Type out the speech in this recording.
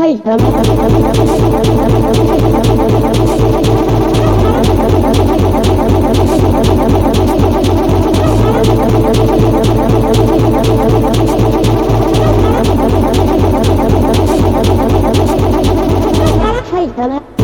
はい、だな。